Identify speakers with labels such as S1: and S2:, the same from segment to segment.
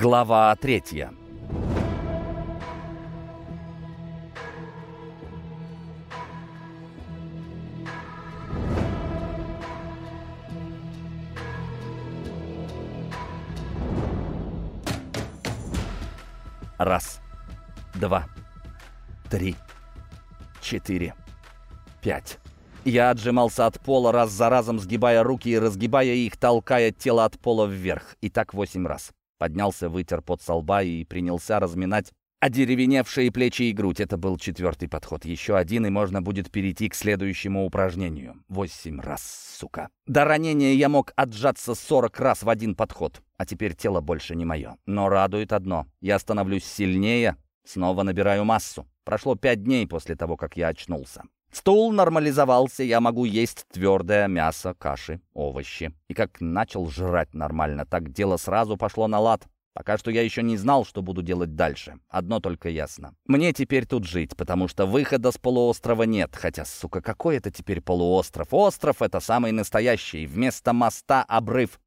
S1: Глава третья. Раз, два, три, четыре, пять. Я отжимался от пола, раз за разом сгибая руки и разгибая их, толкая тело от пола вверх. И так восемь раз. Поднялся, вытер под со лба и принялся разминать одеревеневшие плечи и грудь. Это был четвертый подход. Еще один, и можно будет перейти к следующему упражнению. Восемь раз, сука. До ранения я мог отжаться сорок раз в один подход. А теперь тело больше не мое. Но радует одно. Я становлюсь сильнее, снова набираю массу. Прошло пять дней после того, как я очнулся. Стул нормализовался, я могу есть твердое мясо, каши, овощи. И как начал жрать нормально, так дело сразу пошло на лад. Пока что я еще не знал, что буду делать дальше. Одно только ясно. Мне теперь тут жить, потому что выхода с полуострова нет. Хотя, сука, какой это теперь полуостров? Остров — это самый настоящий. Вместо моста — обрыв.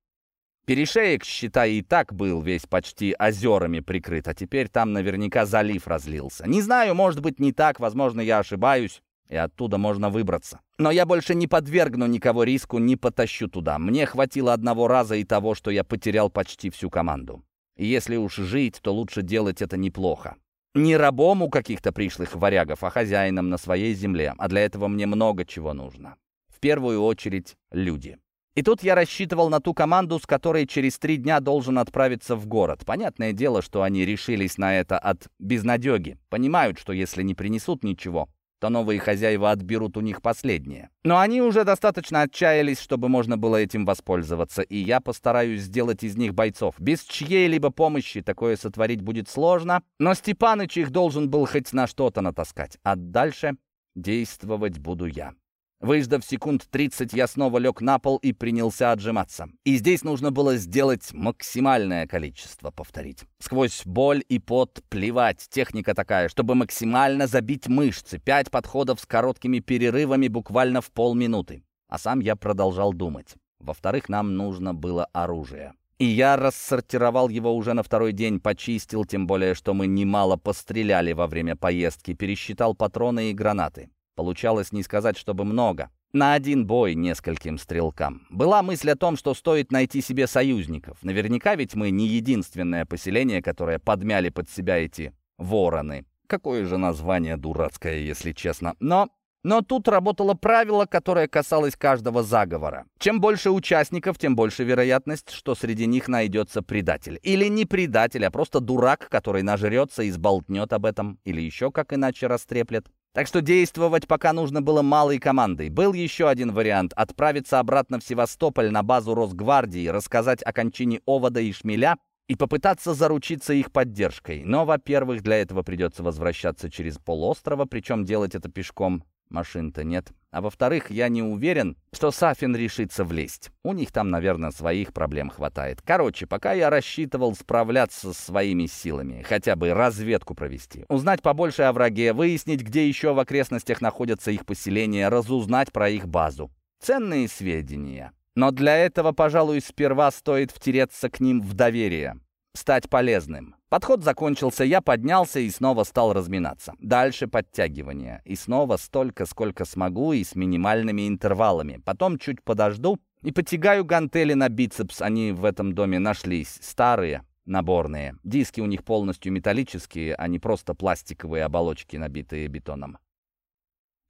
S1: Перешеек, считай, и так был весь почти озерами прикрыт, а теперь там наверняка залив разлился. Не знаю, может быть, не так, возможно, я ошибаюсь и оттуда можно выбраться. Но я больше не подвергну никого риску, не потащу туда. Мне хватило одного раза и того, что я потерял почти всю команду. И если уж жить, то лучше делать это неплохо. Не рабом у каких-то пришлых варягов, а хозяином на своей земле. А для этого мне много чего нужно. В первую очередь люди. И тут я рассчитывал на ту команду, с которой через три дня должен отправиться в город. Понятное дело, что они решились на это от безнадеги. Понимают, что если не принесут ничего, то новые хозяева отберут у них последнее. Но они уже достаточно отчаялись, чтобы можно было этим воспользоваться, и я постараюсь сделать из них бойцов. Без чьей-либо помощи такое сотворить будет сложно, но Степаныч их должен был хоть на что-то натаскать, а дальше действовать буду я. Выждав секунд 30, я снова лег на пол и принялся отжиматься. И здесь нужно было сделать максимальное количество, повторить. Сквозь боль и пот плевать. Техника такая, чтобы максимально забить мышцы. Пять подходов с короткими перерывами буквально в полминуты. А сам я продолжал думать. Во-вторых, нам нужно было оружие. И я рассортировал его уже на второй день, почистил, тем более, что мы немало постреляли во время поездки, пересчитал патроны и гранаты. Получалось не сказать, чтобы много. На один бой нескольким стрелкам. Была мысль о том, что стоит найти себе союзников. Наверняка ведь мы не единственное поселение, которое подмяли под себя эти вороны. Какое же название дурацкое, если честно. Но но тут работало правило, которое касалось каждого заговора. Чем больше участников, тем больше вероятность, что среди них найдется предатель. Или не предатель, а просто дурак, который нажрется и сболтнет об этом, или еще как иначе растреплет. Так что действовать пока нужно было малой командой. Был еще один вариант — отправиться обратно в Севастополь на базу Росгвардии, рассказать о кончине Овода и Шмеля и попытаться заручиться их поддержкой. Но, во-первых, для этого придется возвращаться через полуострова, причем делать это пешком. Машин-то нет. А во-вторых, я не уверен, что Сафин решится влезть. У них там, наверное, своих проблем хватает. Короче, пока я рассчитывал справляться с своими силами, хотя бы разведку провести, узнать побольше о враге, выяснить, где еще в окрестностях находятся их поселения, разузнать про их базу. Ценные сведения. Но для этого, пожалуй, сперва стоит втереться к ним в доверие стать полезным. Подход закончился, я поднялся и снова стал разминаться. Дальше подтягивание. И снова столько, сколько смогу и с минимальными интервалами. Потом чуть подожду и потягаю гантели на бицепс. Они в этом доме нашлись. Старые, наборные. Диски у них полностью металлические, а не просто пластиковые оболочки, набитые бетоном.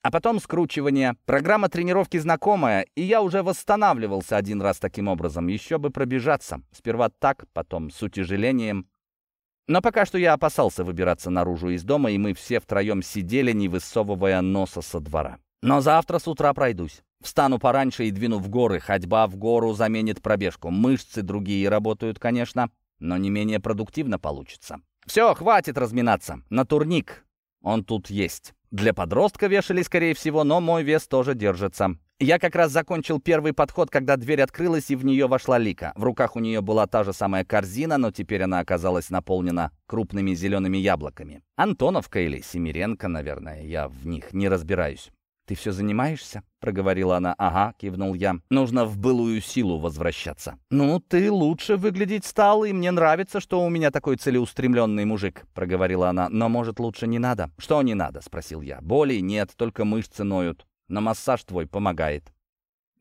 S1: А потом скручивание. Программа тренировки знакомая, и я уже восстанавливался один раз таким образом. Еще бы пробежаться. Сперва так, потом с утяжелением. Но пока что я опасался выбираться наружу из дома, и мы все втроем сидели, не высовывая носа со двора. Но завтра с утра пройдусь. Встану пораньше и двину в горы. Ходьба в гору заменит пробежку. Мышцы другие работают, конечно, но не менее продуктивно получится. Все, хватит разминаться. На турник. Он тут есть. Для подростка вешали, скорее всего, но мой вес тоже держится. Я как раз закончил первый подход, когда дверь открылась, и в нее вошла Лика. В руках у нее была та же самая корзина, но теперь она оказалась наполнена крупными зелеными яблоками. Антоновка или Семиренко, наверное, я в них не разбираюсь. «Ты все занимаешься?» — проговорила она. «Ага», — кивнул я. «Нужно в былую силу возвращаться». «Ну, ты лучше выглядеть стал, и мне нравится, что у меня такой целеустремленный мужик», — проговорила она. «Но, может, лучше не надо?» «Что не надо?» — спросил я. «Боли нет, только мышцы ноют. Но массаж твой помогает».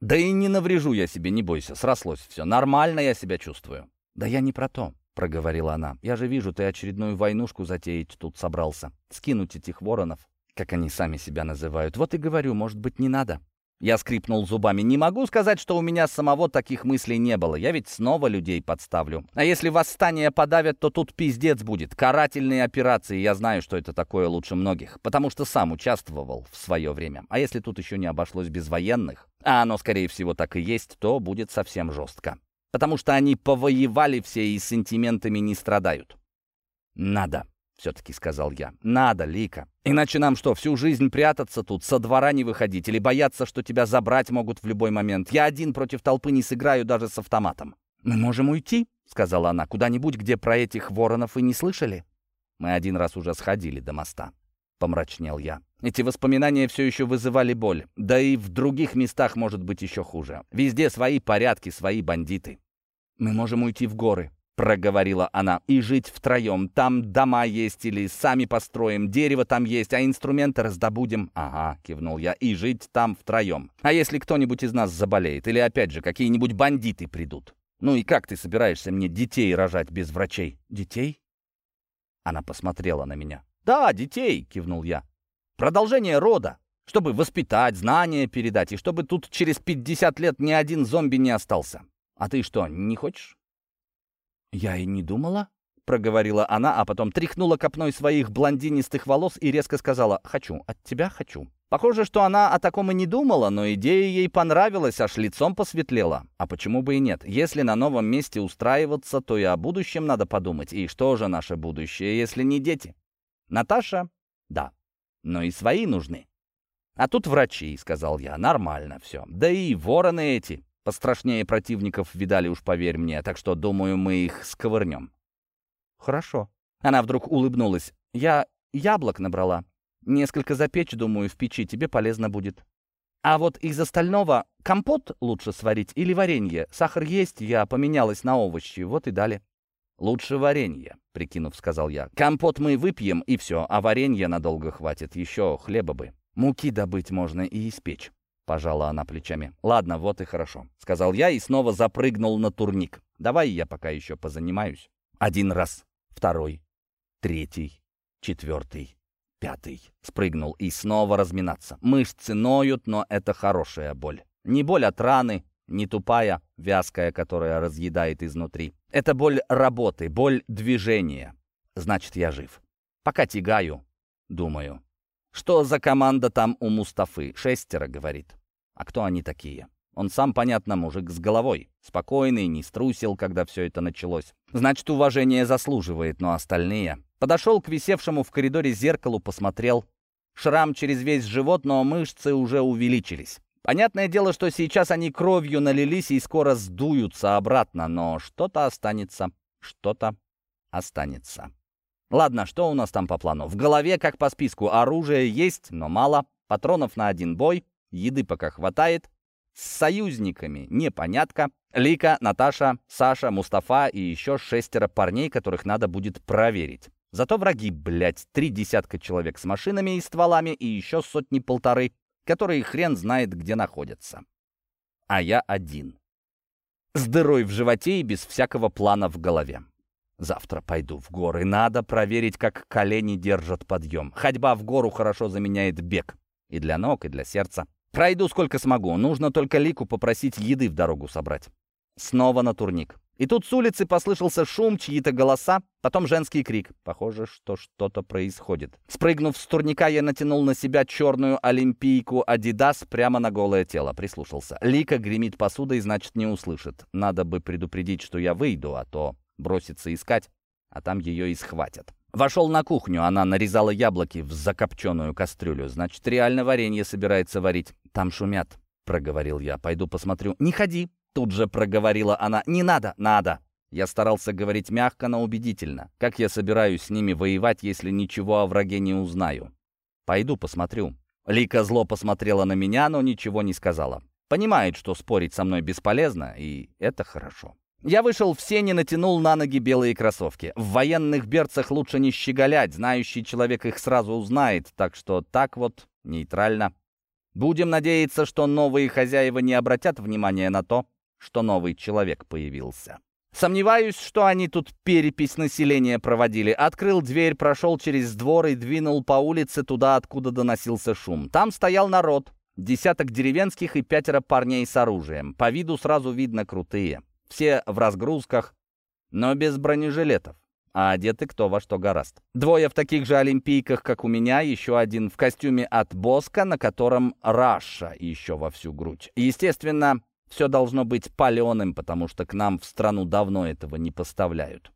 S1: «Да и не наврежу я себе, не бойся, срослось все. Нормально я себя чувствую». «Да я не про то», — проговорила она. «Я же вижу, ты очередную войнушку затеять тут собрался. Скинуть этих воронов как они сами себя называют. Вот и говорю, может быть, не надо. Я скрипнул зубами. Не могу сказать, что у меня самого таких мыслей не было. Я ведь снова людей подставлю. А если восстание подавят, то тут пиздец будет. Карательные операции. Я знаю, что это такое лучше многих. Потому что сам участвовал в свое время. А если тут еще не обошлось без военных, а оно, скорее всего, так и есть, то будет совсем жестко. Потому что они повоевали все и сантиментами не страдают. Надо все-таки сказал я. «Надо, Лика. Иначе нам что, всю жизнь прятаться тут, со двора не выходить или бояться, что тебя забрать могут в любой момент? Я один против толпы не сыграю даже с автоматом». «Мы можем уйти», — сказала она, — «куда-нибудь, где про этих воронов и не слышали». «Мы один раз уже сходили до моста», — помрачнел я. Эти воспоминания все еще вызывали боль. Да и в других местах может быть еще хуже. Везде свои порядки, свои бандиты. «Мы можем уйти в горы», проговорила она, — «и жить втроем. Там дома есть или сами построим, дерево там есть, а инструменты раздобудем». «Ага», — кивнул я, — «и жить там втроем. А если кто-нибудь из нас заболеет, или опять же какие-нибудь бандиты придут? Ну и как ты собираешься мне детей рожать без врачей?» «Детей?» Она посмотрела на меня. «Да, детей», — кивнул я. «Продолжение рода, чтобы воспитать, знания передать, и чтобы тут через 50 лет ни один зомби не остался. А ты что, не хочешь?» «Я и не думала», — проговорила она, а потом тряхнула копной своих блондинистых волос и резко сказала «Хочу, от тебя хочу». Похоже, что она о таком и не думала, но идея ей понравилась, аж лицом посветлела. А почему бы и нет? Если на новом месте устраиваться, то и о будущем надо подумать. И что же наше будущее, если не дети? Наташа? Да. Но и свои нужны. А тут врачи, сказал я. Нормально все. Да и вороны эти. Пострашнее противников видали уж, поверь мне, так что, думаю, мы их сковырнем». «Хорошо». Она вдруг улыбнулась. «Я яблок набрала. Несколько запечь, думаю, в печи тебе полезно будет. А вот из остального компот лучше сварить или варенье. Сахар есть, я поменялась на овощи, вот и дали». «Лучше варенье», — прикинув, сказал я. «Компот мы выпьем, и все, а варенье надолго хватит. Еще хлеба бы. Муки добыть можно и испечь». Пожала она плечами. «Ладно, вот и хорошо», — сказал я и снова запрыгнул на турник. «Давай я пока еще позанимаюсь». Один раз, второй, третий, четвертый, пятый. Спрыгнул и снова разминаться. Мышцы ноют, но это хорошая боль. Не боль от раны, не тупая, вязкая, которая разъедает изнутри. Это боль работы, боль движения. Значит, я жив. Пока тягаю, думаю. Что за команда там у Мустафы? Шестеро, говорит. А кто они такие? Он сам, понятно, мужик с головой. Спокойный, не струсил, когда все это началось. Значит, уважение заслуживает, но остальные... Подошел к висевшему в коридоре зеркалу, посмотрел. Шрам через весь живот, но мышцы уже увеличились. Понятное дело, что сейчас они кровью налились и скоро сдуются обратно, но что-то останется, что-то останется. Ладно, что у нас там по плану? В голове, как по списку, оружие есть, но мало. Патронов на один бой. Еды пока хватает. С союзниками непонятка. Лика, Наташа, Саша, Мустафа и еще шестеро парней, которых надо будет проверить. Зато враги, блядь, три десятка человек с машинами и стволами и еще сотни-полторы, которые хрен знает, где находятся. А я один. С дырой в животе и без всякого плана в голове. Завтра пойду в горы. Надо проверить, как колени держат подъем. Ходьба в гору хорошо заменяет бег. И для ног, и для сердца. Пройду сколько смогу, нужно только Лику попросить еды в дорогу собрать. Снова на турник. И тут с улицы послышался шум, чьи-то голоса, потом женский крик. Похоже, что что-то происходит. Спрыгнув с турника, я натянул на себя черную олимпийку «Адидас» прямо на голое тело. Прислушался. Лика гремит посудой, значит, не услышит. Надо бы предупредить, что я выйду, а то бросится искать, а там ее и схватят. Вошел на кухню, она нарезала яблоки в закопченную кастрюлю. Значит, реально варенье собирается варить. Там шумят, проговорил я. Пойду посмотрю. Не ходи, тут же проговорила она. Не надо, надо. Я старался говорить мягко, но убедительно. Как я собираюсь с ними воевать, если ничего о враге не узнаю? Пойду посмотрю. Лика зло посмотрела на меня, но ничего не сказала. Понимает, что спорить со мной бесполезно, и это хорошо. Я вышел в сень и натянул на ноги белые кроссовки. В военных берцах лучше не щеголять, знающий человек их сразу узнает, так что так вот, нейтрально. Будем надеяться, что новые хозяева не обратят внимания на то, что новый человек появился. Сомневаюсь, что они тут перепись населения проводили. Открыл дверь, прошел через двор и двинул по улице туда, откуда доносился шум. Там стоял народ. Десяток деревенских и пятеро парней с оружием. По виду сразу видно крутые. Все в разгрузках, но без бронежилетов, а одеты кто во что гораст. Двое в таких же олимпийках, как у меня, еще один в костюме от Боска, на котором Раша еще во всю грудь. Естественно, все должно быть паленым, потому что к нам в страну давно этого не поставляют.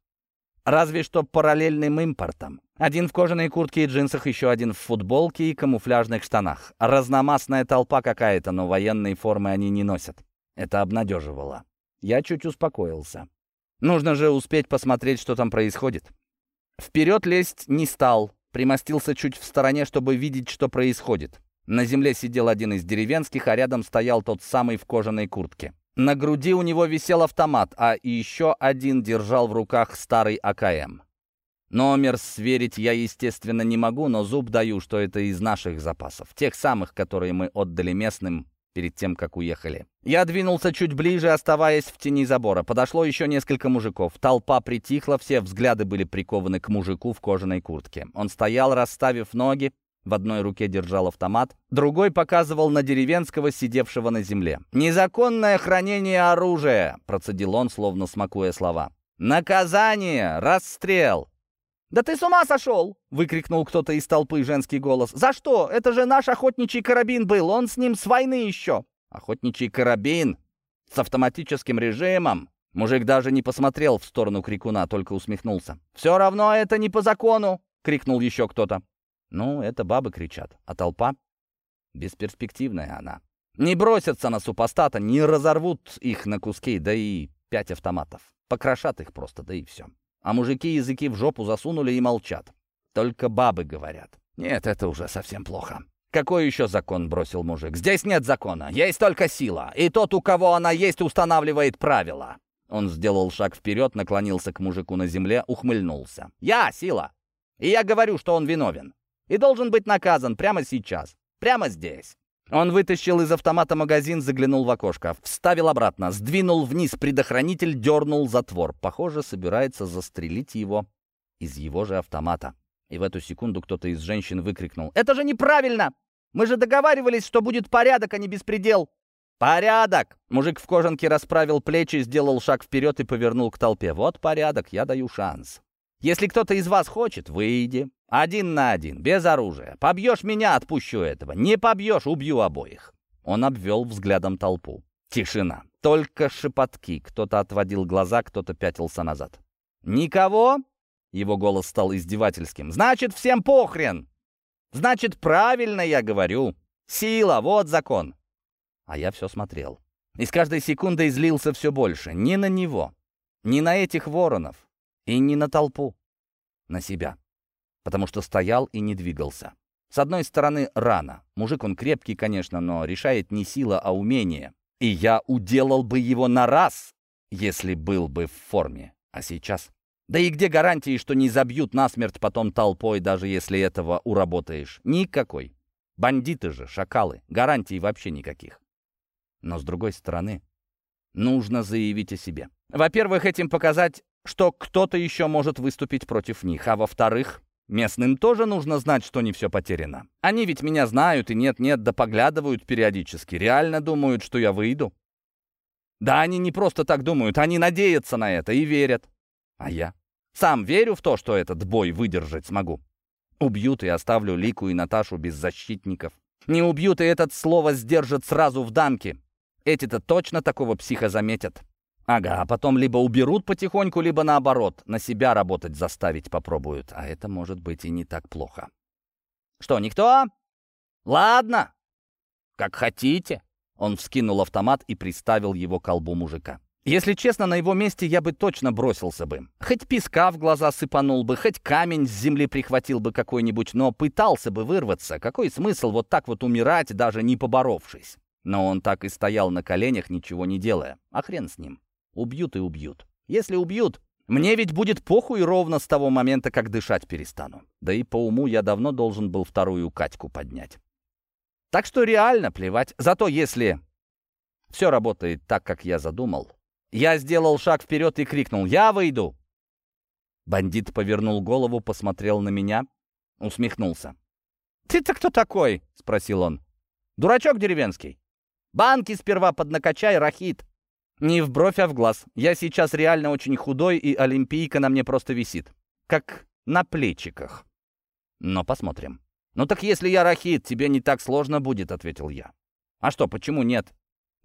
S1: Разве что параллельным импортом. Один в кожаной куртке и джинсах, еще один в футболке и камуфляжных штанах. Разномастная толпа какая-то, но военной формы они не носят. Это обнадеживало. Я чуть успокоился. Нужно же успеть посмотреть, что там происходит. Вперед лезть не стал, примостился чуть в стороне, чтобы видеть, что происходит. На земле сидел один из деревенских, а рядом стоял тот самый в кожаной куртке. На груди у него висел автомат, а еще один держал в руках старый АКМ. Номер сверить я, естественно, не могу, но зуб даю, что это из наших запасов. Тех самых, которые мы отдали местным перед тем, как уехали. Я двинулся чуть ближе, оставаясь в тени забора. Подошло еще несколько мужиков. Толпа притихла, все взгляды были прикованы к мужику в кожаной куртке. Он стоял, расставив ноги, в одной руке держал автомат, другой показывал на деревенского, сидевшего на земле. «Незаконное хранение оружия!» — процедил он, словно смакуя слова. «Наказание! Расстрел!» «Да ты с ума сошел!» — выкрикнул кто-то из толпы женский голос. «За что? Это же наш охотничий карабин был, он с ним с войны еще!» «Охотничий карабин? С автоматическим режимом?» Мужик даже не посмотрел в сторону крикуна, только усмехнулся. «Все равно это не по закону!» — крикнул еще кто-то. Ну, это бабы кричат, а толпа? Бесперспективная она. Не бросятся на супостата, не разорвут их на куски, да и пять автоматов. Покрошат их просто, да и все. А мужики языки в жопу засунули и молчат. Только бабы говорят. Нет, это уже совсем плохо. Какой еще закон бросил мужик? Здесь нет закона, есть только сила. И тот, у кого она есть, устанавливает правила. Он сделал шаг вперед, наклонился к мужику на земле, ухмыльнулся. «Я сила! И я говорю, что он виновен. И должен быть наказан прямо сейчас. Прямо здесь». Он вытащил из автомата магазин, заглянул в окошко, вставил обратно, сдвинул вниз предохранитель, дернул затвор. Похоже, собирается застрелить его из его же автомата. И в эту секунду кто-то из женщин выкрикнул. «Это же неправильно! Мы же договаривались, что будет порядок, а не беспредел!» «Порядок!» Мужик в кожанке расправил плечи, сделал шаг вперед и повернул к толпе. «Вот порядок, я даю шанс. Если кто-то из вас хочет, выйди. Один на один, без оружия. Побьешь меня, отпущу этого. Не побьешь, убью обоих». Он обвел взглядом толпу. Тишина. Только шепотки. Кто-то отводил глаза, кто-то пятился назад. «Никого?» Его голос стал издевательским. «Значит, всем похрен! Значит, правильно я говорю. Сила, вот закон!» А я все смотрел. И с каждой секундой злился все больше. Не на него, не на этих воронов и не на толпу. На себя потому что стоял и не двигался. С одной стороны, рано. Мужик он крепкий, конечно, но решает не сила, а умение. И я уделал бы его на раз, если был бы в форме. А сейчас? Да и где гарантии, что не забьют насмерть потом толпой, даже если этого уработаешь? Никакой. Бандиты же, шакалы. Гарантий вообще никаких. Но с другой стороны, нужно заявить о себе. Во-первых, этим показать, что кто-то еще может выступить против них. А во-вторых, Местным тоже нужно знать, что не все потеряно. Они ведь меня знают и нет-нет, да поглядывают периодически. Реально думают, что я выйду. Да они не просто так думают, они надеются на это и верят. А я? Сам верю в то, что этот бой выдержать смогу. Убьют и оставлю Лику и Наташу без защитников. Не убьют и этот слово сдержат сразу в дамке. Эти-то точно такого психа заметят. Ага, а потом либо уберут потихоньку, либо наоборот, на себя работать заставить попробуют. А это может быть и не так плохо. Что, никто? Ладно. Как хотите. Он вскинул автомат и приставил его к колбу мужика. Если честно, на его месте я бы точно бросился бы. Хоть песка в глаза сыпанул бы, хоть камень с земли прихватил бы какой-нибудь, но пытался бы вырваться. Какой смысл вот так вот умирать, даже не поборовшись? Но он так и стоял на коленях, ничего не делая. А хрен с ним. Убьют и убьют. Если убьют, мне ведь будет похуй ровно с того момента, как дышать перестану. Да и по уму я давно должен был вторую Катьку поднять. Так что реально плевать. Зато если все работает так, как я задумал, я сделал шаг вперед и крикнул «Я выйду!». Бандит повернул голову, посмотрел на меня, усмехнулся. «Ты-то кто такой?» — спросил он. «Дурачок деревенский. Банки сперва поднакачай, рахит». Не в бровь, а в глаз. Я сейчас реально очень худой, и олимпийка на мне просто висит. Как на плечиках. Но посмотрим. «Ну так если я рахит, тебе не так сложно будет», — ответил я. «А что, почему нет?»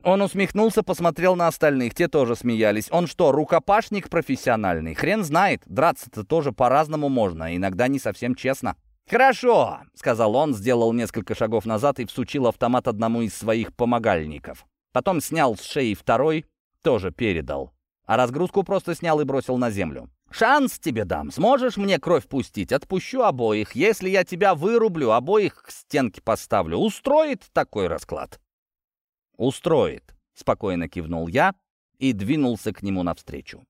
S1: Он усмехнулся, посмотрел на остальных, те тоже смеялись. Он что, рукопашник профессиональный? Хрен знает, драться-то тоже по-разному можно, иногда не совсем честно. «Хорошо», — сказал он, сделал несколько шагов назад и всучил автомат одному из своих помогальников. Потом снял с шеи второй, тоже передал. А разгрузку просто снял и бросил на землю. «Шанс тебе дам. Сможешь мне кровь пустить? Отпущу обоих. Если я тебя вырублю, обоих к стенке поставлю. Устроит такой расклад?» «Устроит», — спокойно кивнул я и двинулся к нему навстречу.